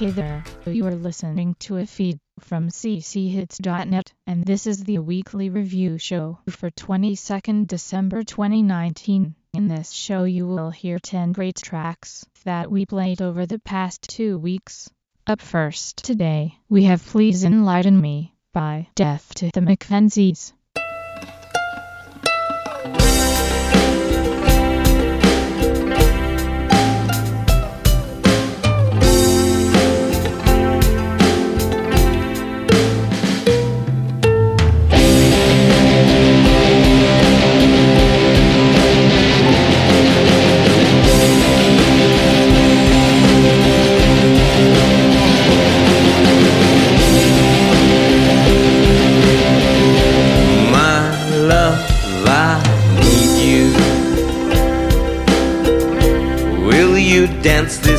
Hey there, you are listening to a feed from cchits.net, and this is the weekly review show for 22nd December 2019. In this show you will hear 10 great tracks that we played over the past two weeks. Up first today, we have Please Enlighten Me by Death to the Mackenzies.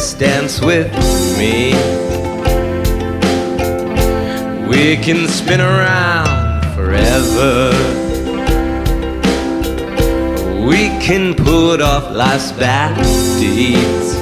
Dance with me? We can spin around forever. We can put off life's bad deeds.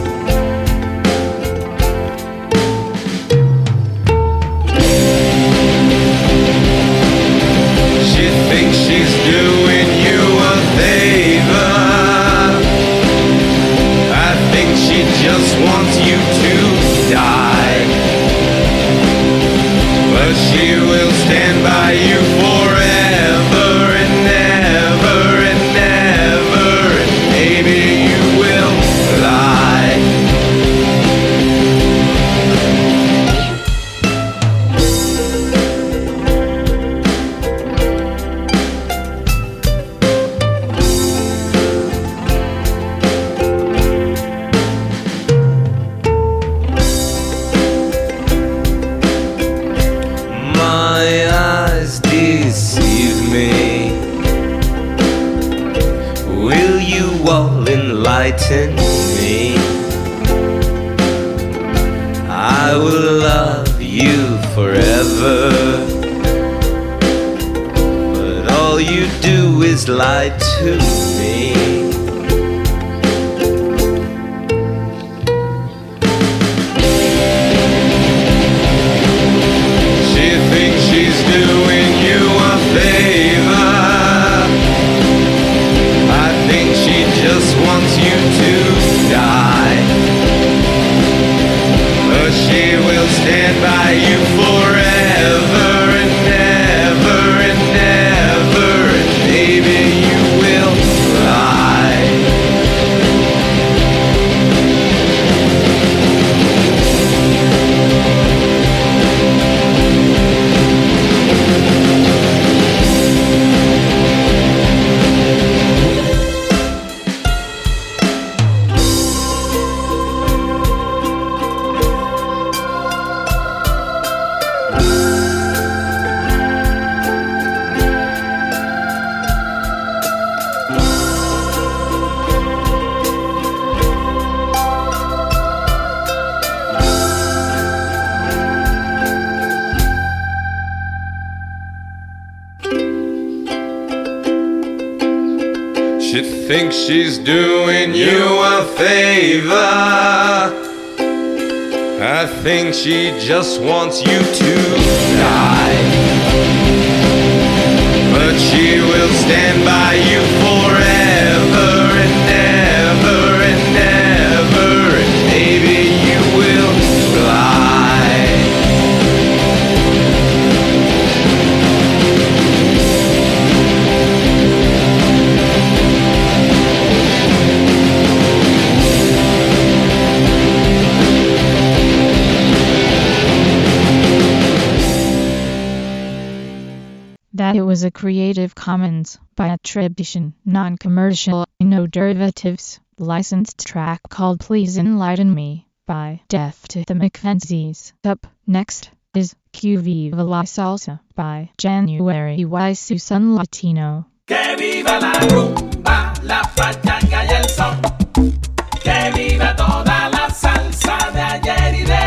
Just wants you to Creative Commons by attribution, non-commercial, no derivatives, licensed track called Please Enlighten Me by Death to the Mackenzies. Up next is QV la Salsa by January Y Susan Latino. Que viva la rumba, la pachanga y el son. Que viva toda la salsa de ayer y de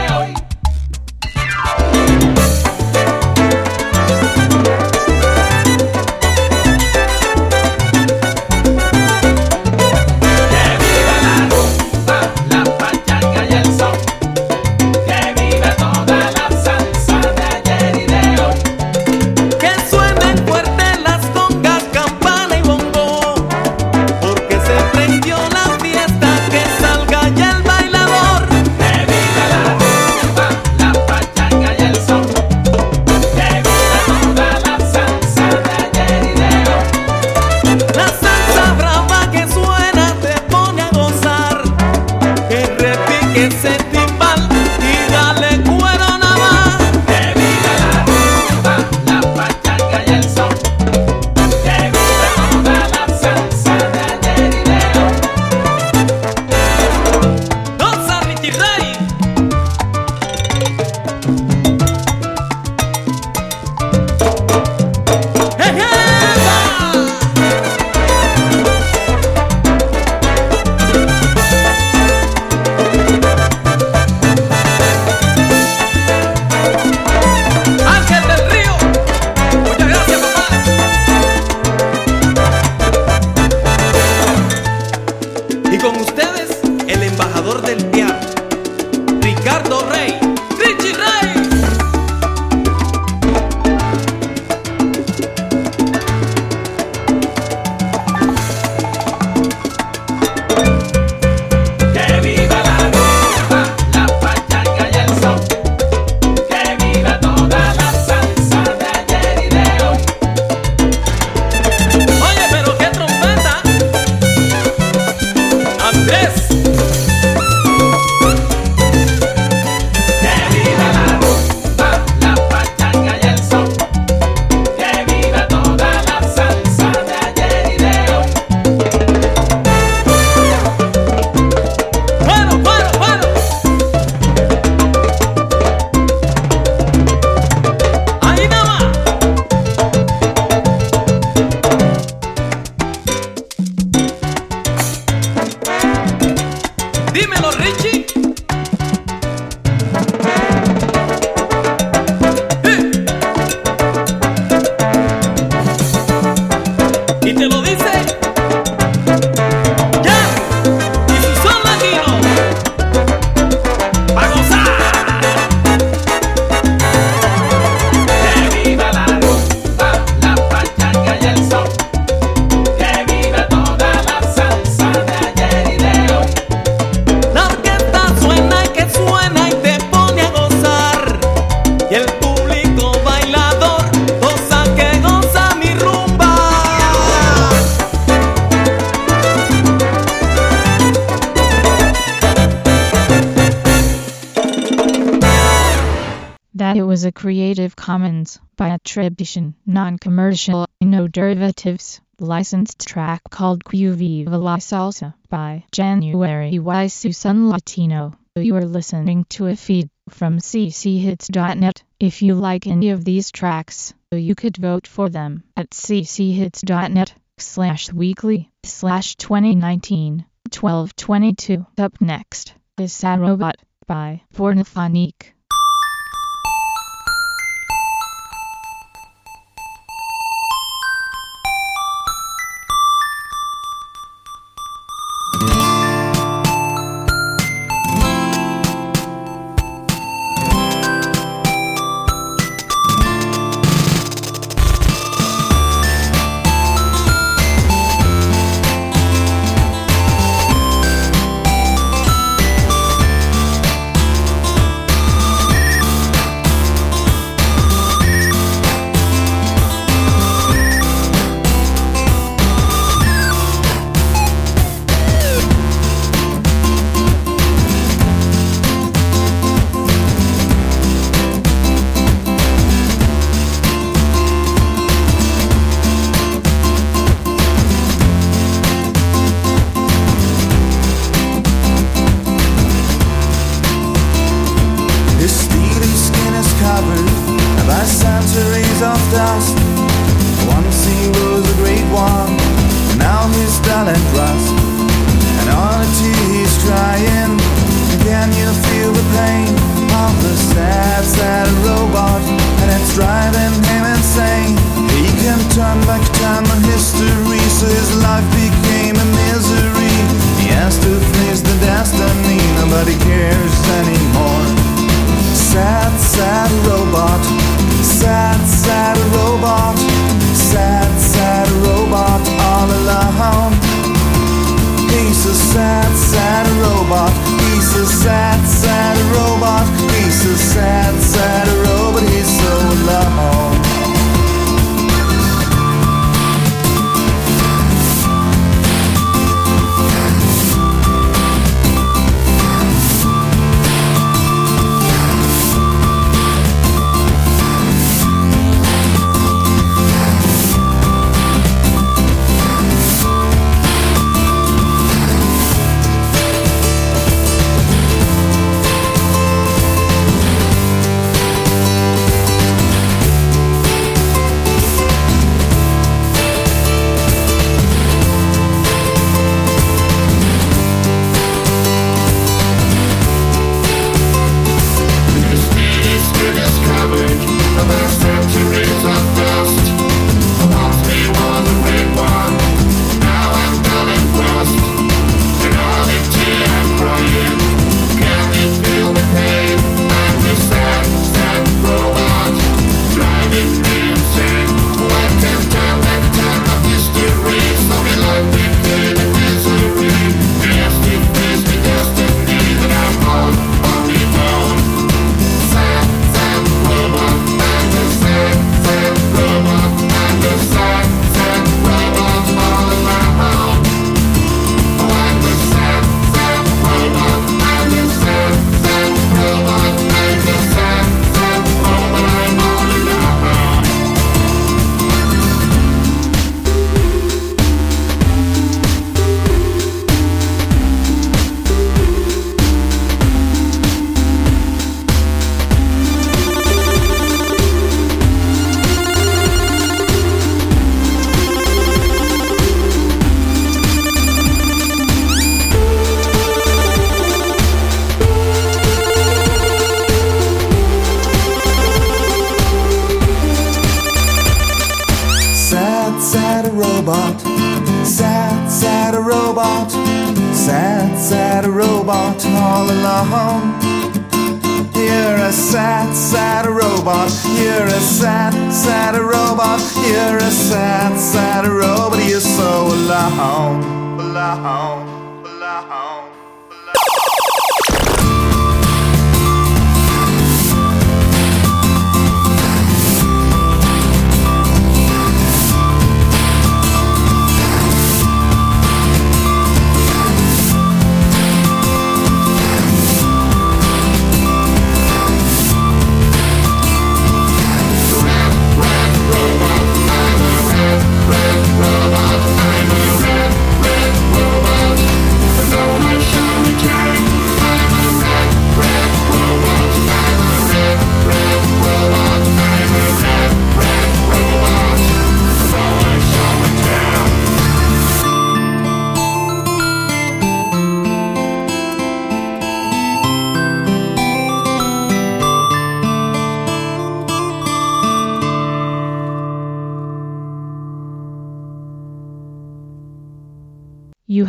that it was a Creative Commons by attribution, non-commercial, no derivatives, licensed track called Que La Salsa by January Y. Susan Latino. You are listening to a feed from cchits.net. If you like any of these tracks, you could vote for them at cchits.net slash weekly slash 2019 1222. Up next is Sad Robot by Pornophonique.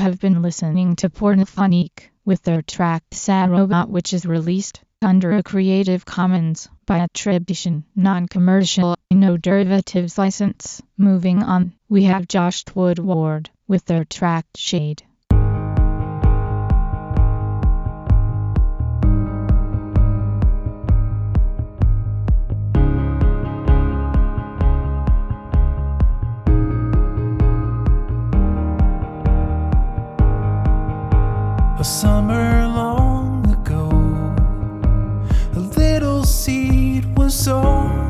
Have been listening to Pornophonique with their track Sad Robot which is released under a Creative Commons by attribution, non-commercial, no derivatives license. Moving on, we have Josh Woodward with their track Shade. A summer long ago, a little seed was sown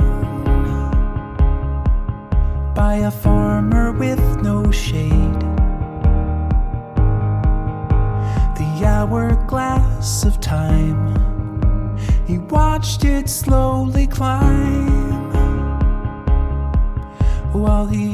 by a farmer with no shade. The hourglass of time, he watched it slowly climb while he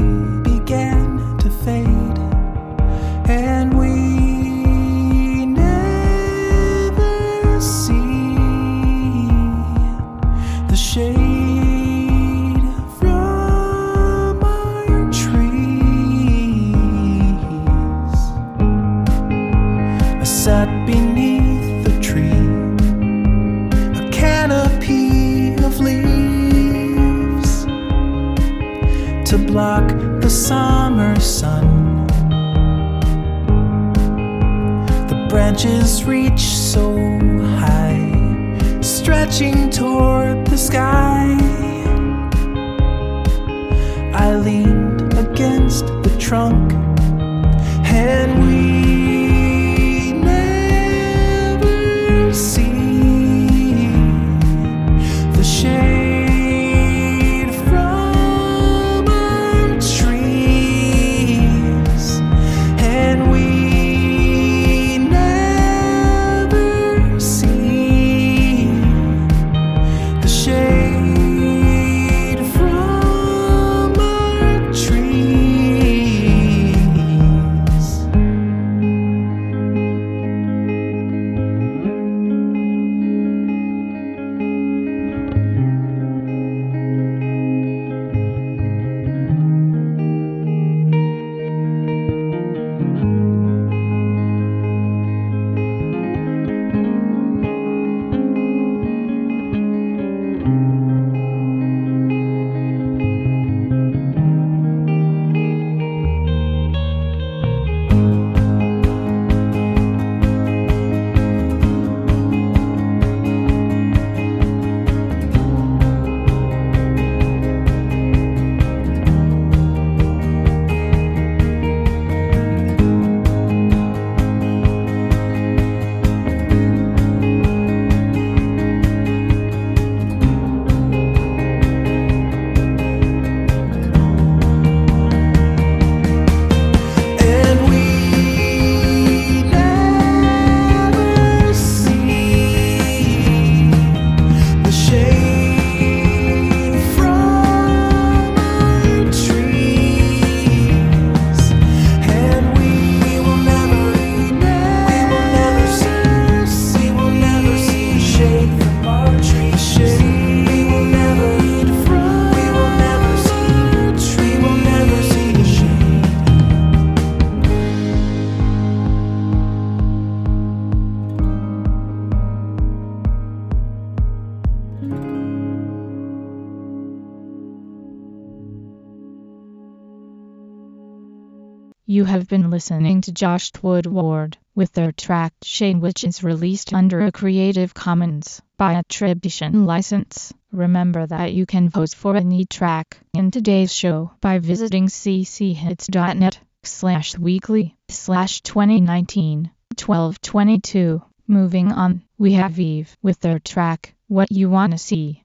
You have been listening to Josh Woodward with their track Shade which is released under a Creative Commons by attribution license. Remember that you can vote for any track in today's show by visiting cchits.net slash weekly slash 2019 1222. Moving on, we have Eve with their track What You Wanna See.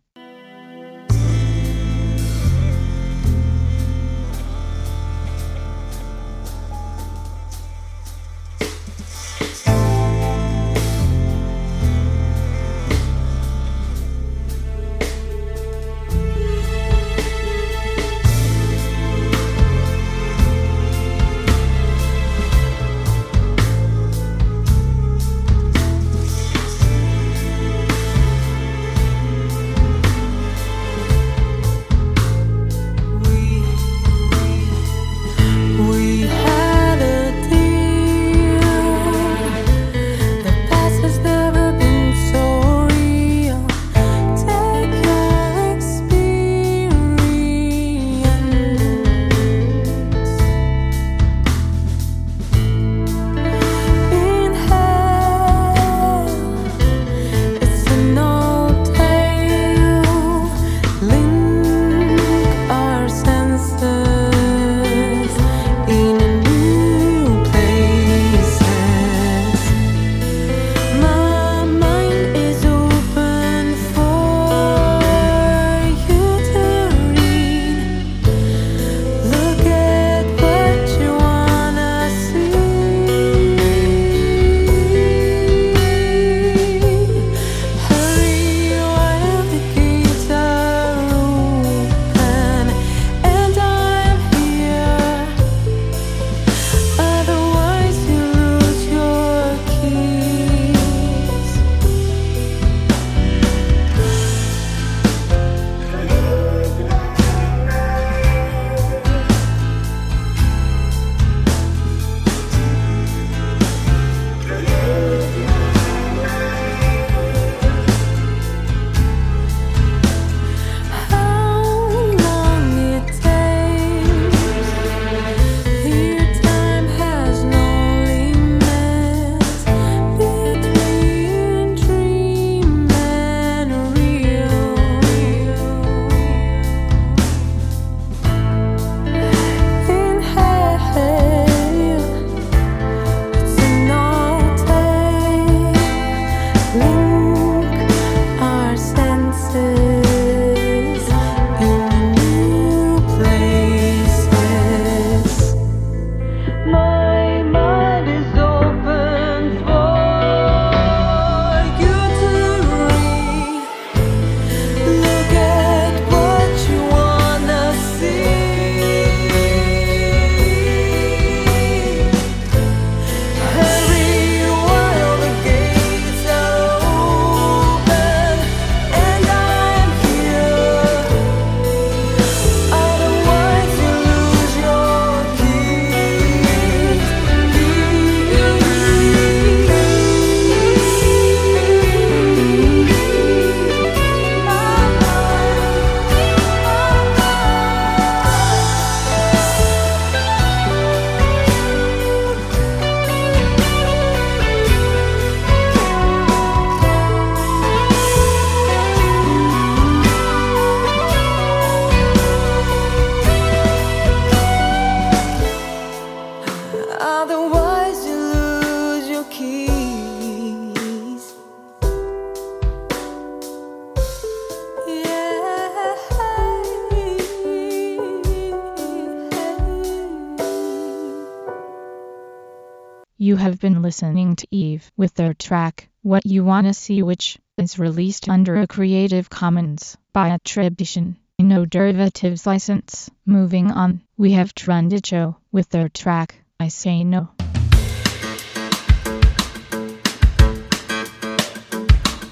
have been listening to Eve with their track, What You Wanna See which is released under a Creative Commons by attribution, no derivatives license. Moving on, we have Trundicho with their track, I Say No.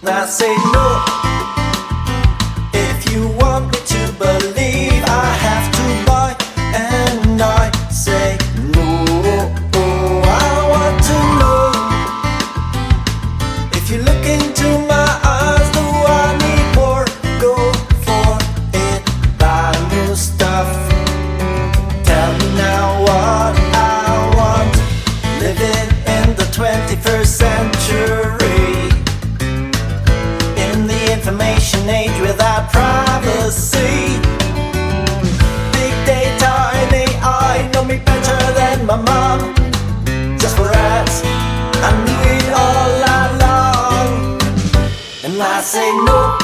I say no. know.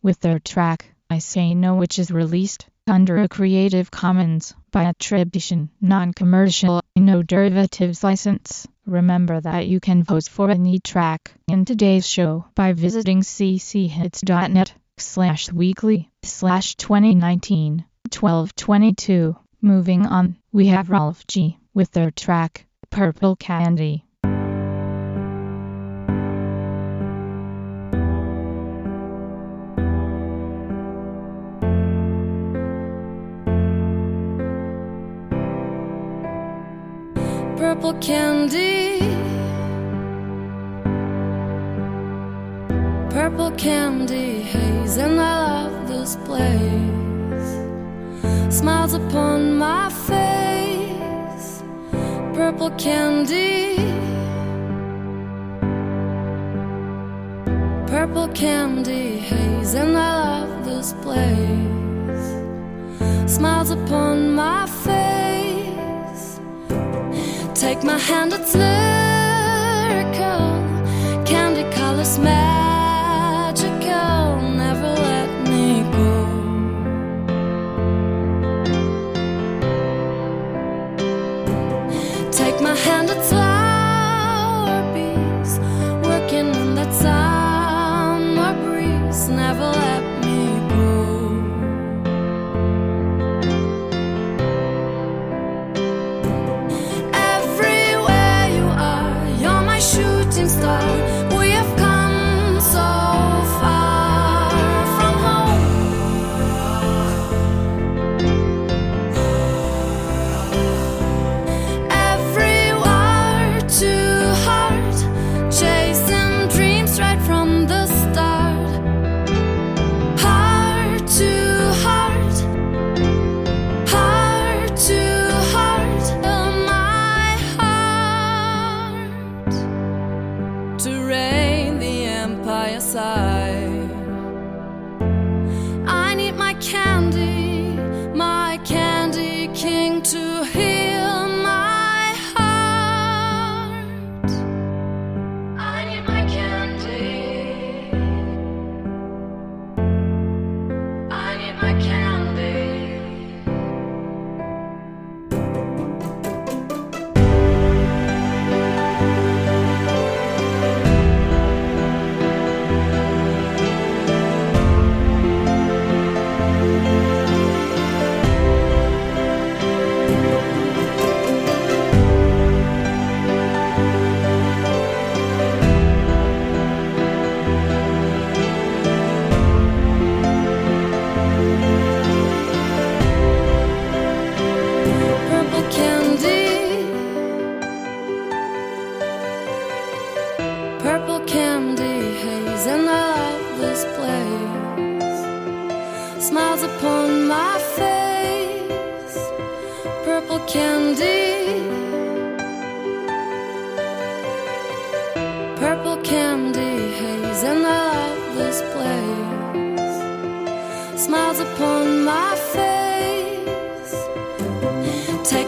With their track I Say No which is released under a Creative Commons by attribution, non-commercial, no derivatives license. Remember that you can vote for any track in today's show by visiting cchits.net slash weekly slash 2019 1222. Moving on, we have Rolf G. with their track, Purple Candy. candy. Purple candy haze, and I love this place. Smiles upon my face. Purple candy. Purple candy haze, and I love this place. Smiles upon my face Take my hand, it's lyrical, candy color smell.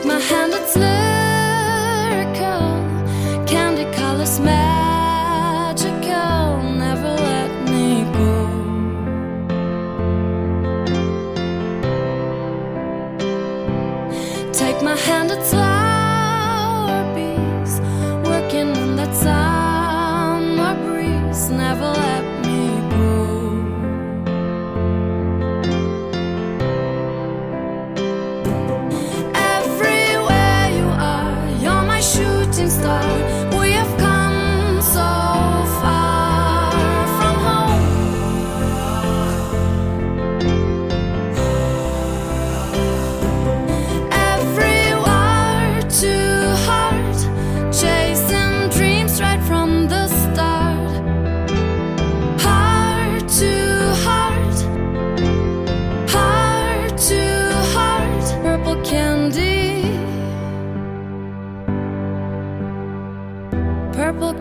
My hand, it's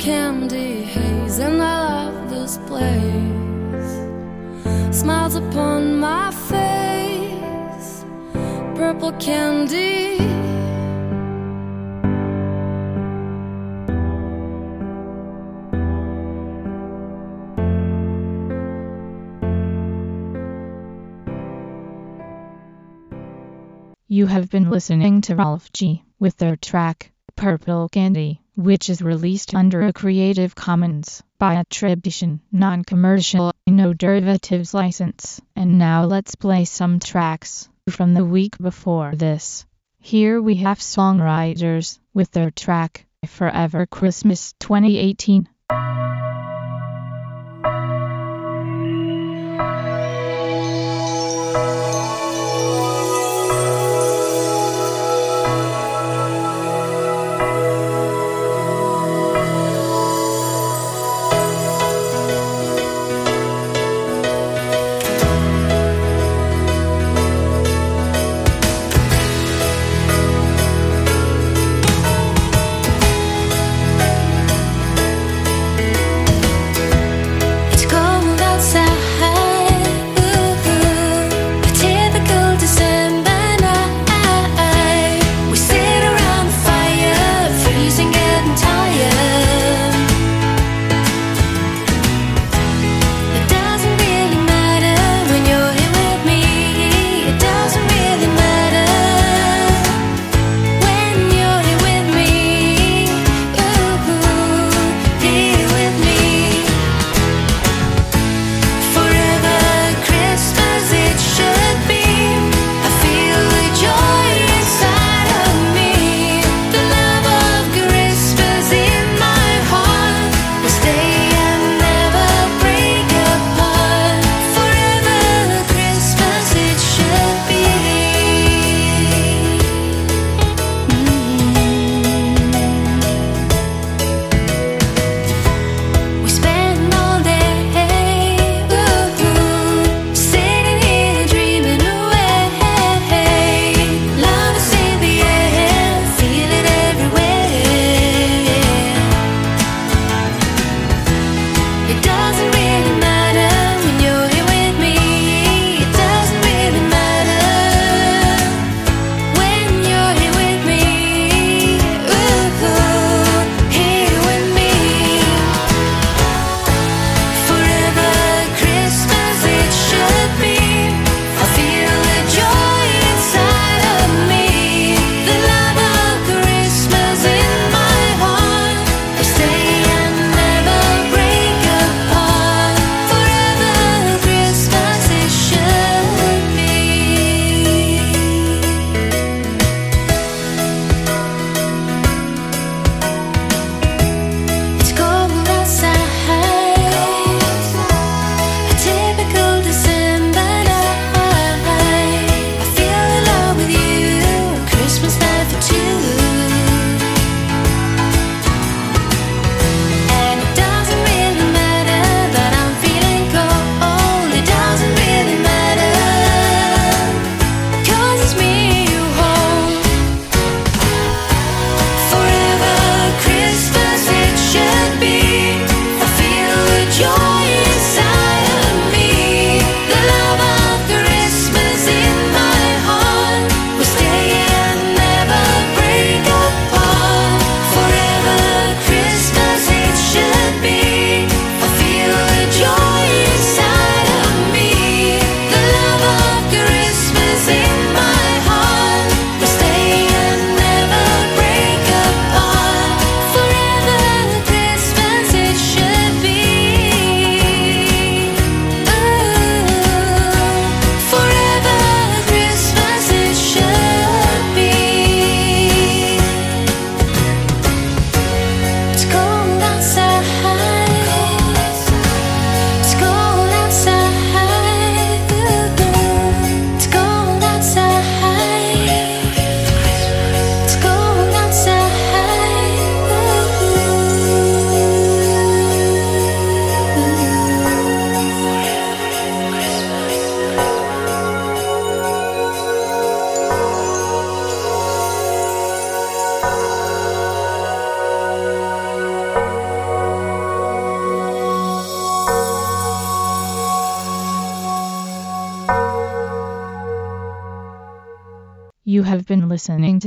candy haze, and I love this place. Smiles upon my face, purple candy. You have been listening to Ralph G with their track Purple Candy, which is released under a Creative Commons by attribution, non-commercial, no derivatives license. And now let's play some tracks from the week before this. Here we have songwriters with their track Forever Christmas 2018.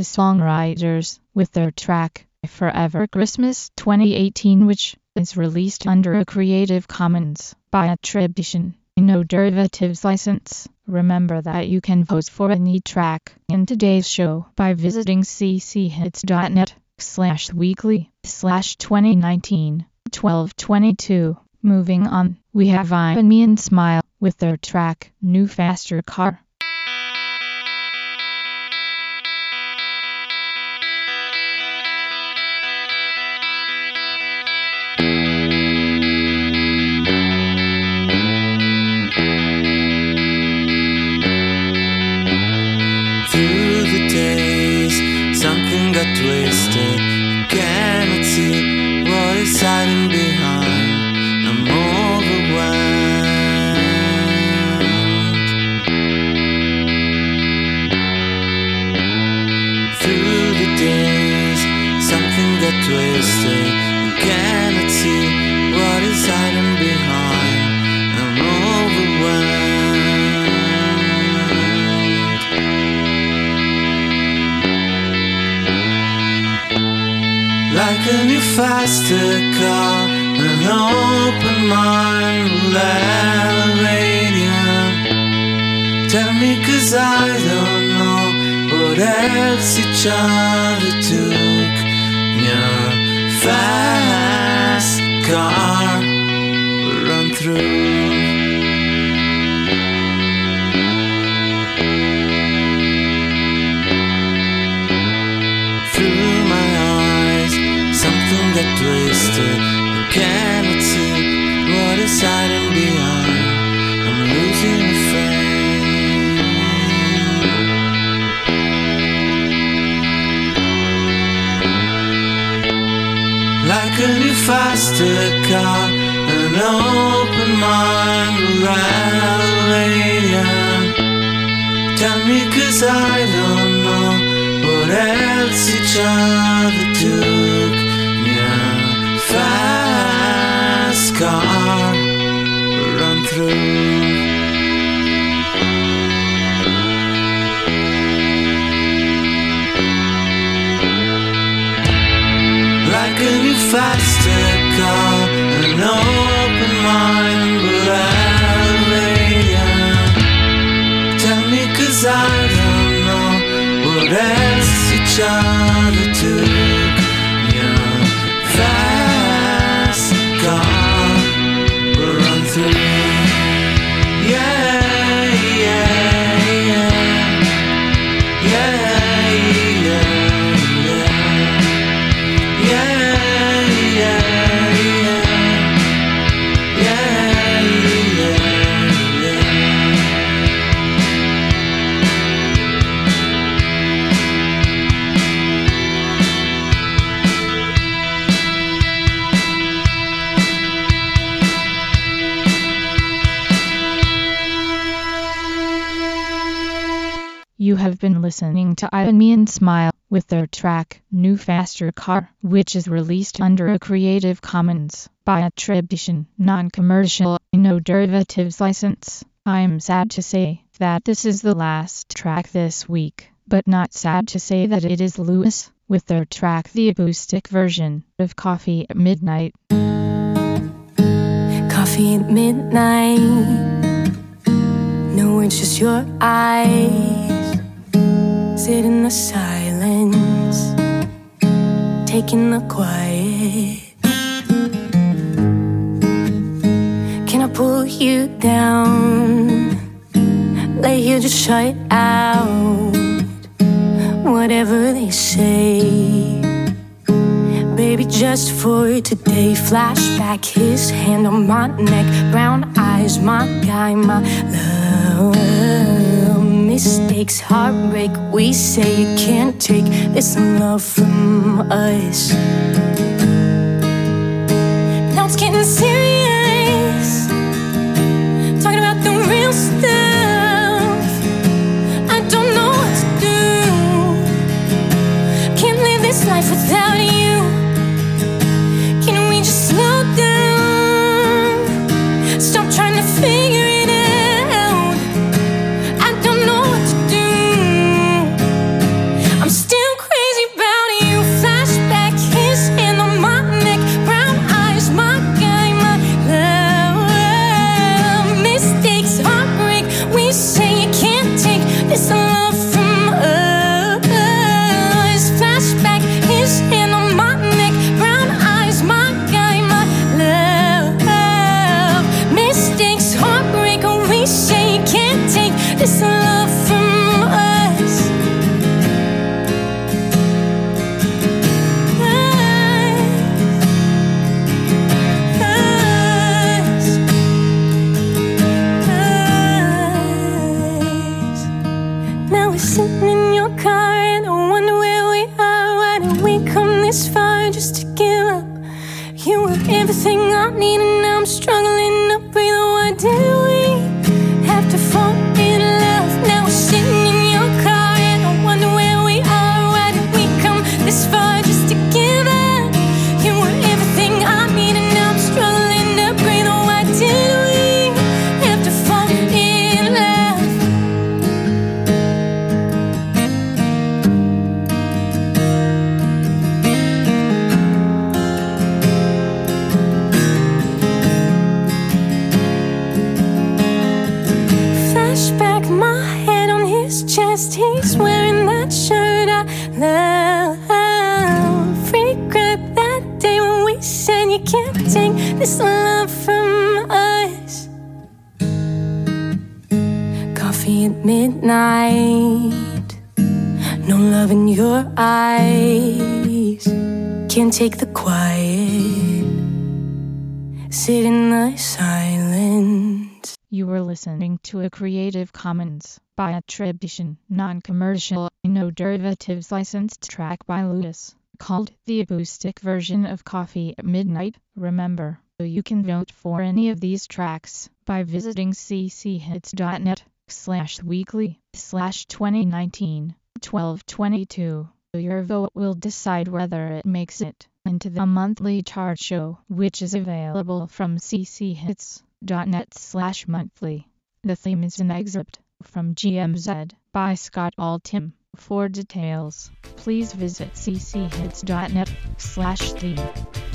Songwriters with their track Forever Christmas 2018 which is released under a Creative Commons by attribution, no derivatives license. Remember that you can vote for any track in today's show by visiting cchits.net slash weekly slash 2019 1222. Moving on, we have Ivan Me and Smile with their track New Faster Car. Got twisted. Cannot see what is hiding behind. I'm overwhelmed. Through the days, something got twisted. Cannot see what is hiding behind. A new faster car, an open mind you. Tell me cause I don't know what else each other took. Got twisted. I cannot see what is hiding behind. I'm losing a friend. Like a new faster car, an open mind elevate you. Tell me cause I don't know what else each other took. Fast car run through. Like a new faster car, an open mind will elevate. Tell me cause I don't know what else each other took. Listening to Ivan Me and Smile with their track New Faster Car, which is released under a Creative Commons by attribution, non-commercial, no derivatives license. I'm sad to say that this is the last track this week, but not sad to say that it is Lewis with their track the acoustic version of Coffee at Midnight. Coffee at midnight. No, it's just your eyes. Sit in the silence, taking the quiet. Can I pull you down? Lay here, just shut out whatever they say. Baby, just for today. Flashback, his hand on my neck. Brown eyes, my guy, my love. Mistakes, heartbreak. We say you can't take this love from us. Now it's getting serious. Talking about the real stuff. I don't know what to do. Can't live this life without you. Can't take the quiet, sit in the silence. You were listening to a Creative Commons by attribution, non-commercial, no derivatives licensed track by Ludus, called the acoustic version of Coffee at Midnight. Remember, you can vote for any of these tracks by visiting cchits.net slash weekly slash 2019 1222. Your vote will decide whether it makes it into the monthly chart show, which is available from cchits.net slash monthly. The theme is an excerpt from GMZ by Scott Altham. For details, please visit cchits.net slash theme.